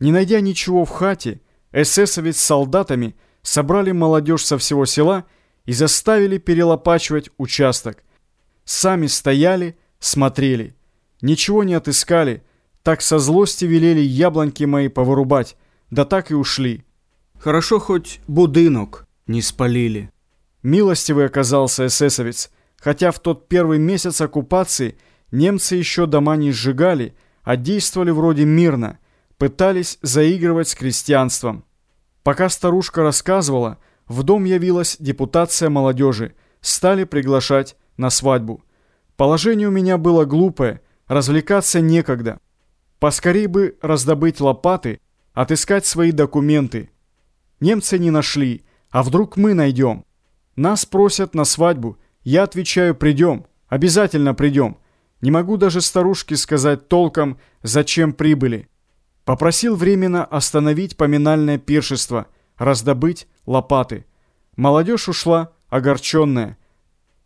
Не найдя ничего в хате, эсэсовец с солдатами собрали молодежь со всего села и заставили перелопачивать участок. Сами стояли, смотрели. Ничего не отыскали, так со злости велели яблоньки мои повырубать, да так и ушли. Хорошо хоть будинок не спалили. Милостивый оказался эсэсовец, хотя в тот первый месяц оккупации немцы еще дома не сжигали, а действовали вроде мирно, пытались заигрывать с крестьянством. Пока старушка рассказывала, в дом явилась депутация молодежи, стали приглашать на свадьбу. Положение у меня было глупое, развлекаться некогда. Поскорей бы раздобыть лопаты, отыскать свои документы. Немцы не нашли, а вдруг мы найдем? Нас просят на свадьбу, я отвечаю «придем», обязательно придем. Не могу даже старушке сказать толком, зачем прибыли. Попросил временно остановить поминальное пиршество, раздобыть лопаты. Молодежь ушла огорченная.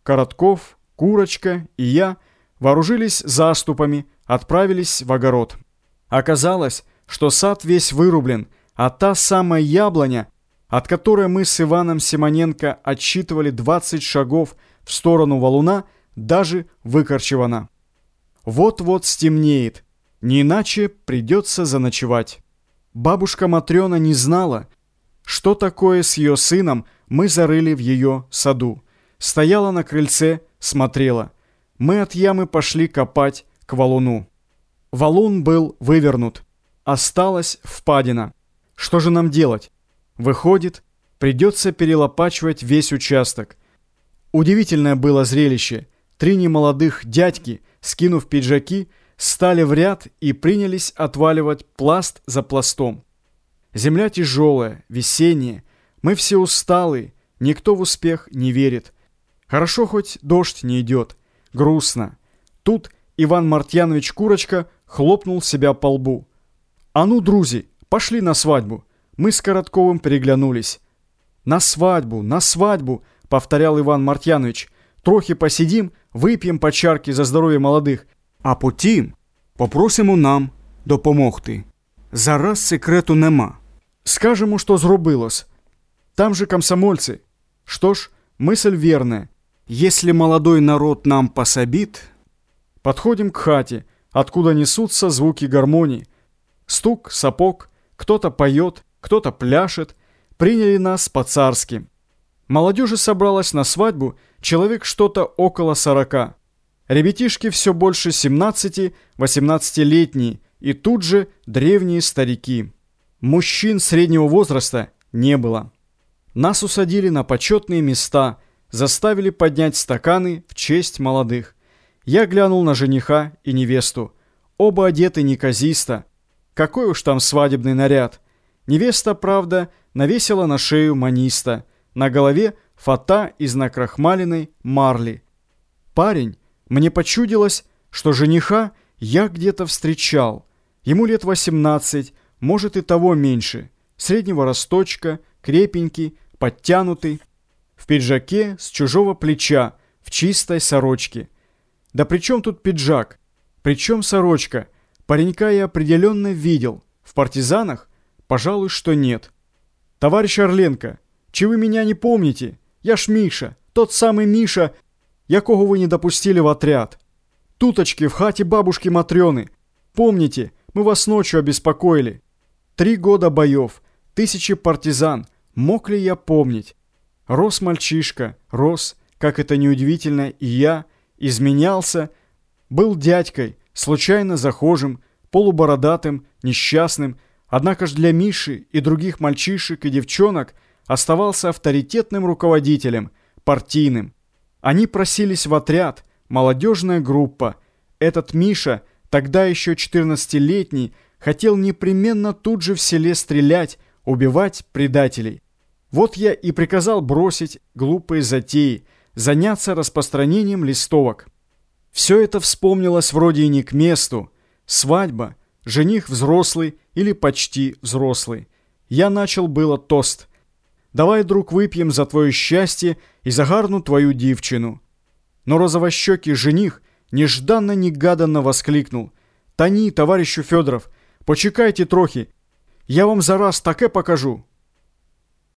Коротков, Курочка и я вооружились заступами, отправились в огород. Оказалось, что сад весь вырублен, а та самая яблоня, от которой мы с Иваном Симоненко отсчитывали 20 шагов в сторону валуна, даже выкорчевана. Вот-вот стемнеет, не иначе придется заночевать. Бабушка Матрена не знала, что такое с ее сыном мы зарыли в ее саду. Стояла на крыльце, смотрела. Мы от ямы пошли копать к валуну. Валун был вывернут. Осталась впадина. Что же нам делать? Выходит, придется перелопачивать весь участок. Удивительное было зрелище. Три немолодых дядьки, скинув пиджаки, стали в ряд и принялись отваливать пласт за пластом. Земля тяжелая, весенняя, мы все усталые, никто в успех не верит. Хорошо хоть дождь не идет, грустно. Тут Иван Мартьянович Курочка хлопнул себя по лбу. «А ну, друзі, пошли на свадьбу!» Мы с Коротковым переглянулись. «На свадьбу, на свадьбу!» — повторял Иван Мартьянович. «Трохи посидим, выпьем по чарке за здоровье молодых, А потім попросимо нам допомогти. Зараз секрету нема. Скажемо, что зробилось. Там же комсомольцы. Что ж, мысль верная. Если молодой народ нам пособит, Подходим к хате, откуда несутся звуки гармонии. Стук, сапог, кто-то поет, кто-то пляшет. Приняли нас по-царски. Молодежи собралась на свадьбу человек что-то около сорока. Ребятишки все больше 17-18-летние и тут же древние старики. Мужчин среднего возраста не было. Нас усадили на почетные места, заставили поднять стаканы в честь молодых. Я глянул на жениха и невесту. Оба одеты неказисто. Какой уж там свадебный наряд. Невеста, правда, навесила на шею маниста. На голове фата из накрахмаленной марли. Парень, мне почудилось, что жениха я где-то встречал. Ему лет 18, может и того меньше. Среднего росточка, крепенький, подтянутый. В пиджаке с чужого плеча, в чистой сорочке. Да при чем тут пиджак? При чем сорочка? Паренька я определенно видел. В партизанах? Пожалуй, что нет. Товарищ Орленко, чи вы меня не помните? Я ж Миша, тот самый Миша, якого вы не допустили в отряд. Туточки в хате бабушки Матрёны. Помните, мы вас ночью обеспокоили. Три года боев, тысячи партизан. Мог ли я помнить? Рос мальчишка, рос, как это неудивительно, и я, изменялся, был дядькой, случайно захожим, полубородатым, несчастным, однако ж для Миши и других мальчишек и девчонок оставался авторитетным руководителем, партийным. Они просились в отряд, молодежная группа. Этот Миша, тогда еще 14-летний, хотел непременно тут же в селе стрелять, убивать предателей. Вот я и приказал бросить глупые затеи, заняться распространением листовок. Все это вспомнилось вроде и не к месту. Свадьба, жених взрослый или почти взрослый. Я начал было тост. «Давай, друг, выпьем за твое счастье и за гарну твою дівчину». Но розовощекий жених нежданно-негаданно воскликнул. «Та ні, товарищу Федоров, почекайте трохи. Я вам зараз таке покажу.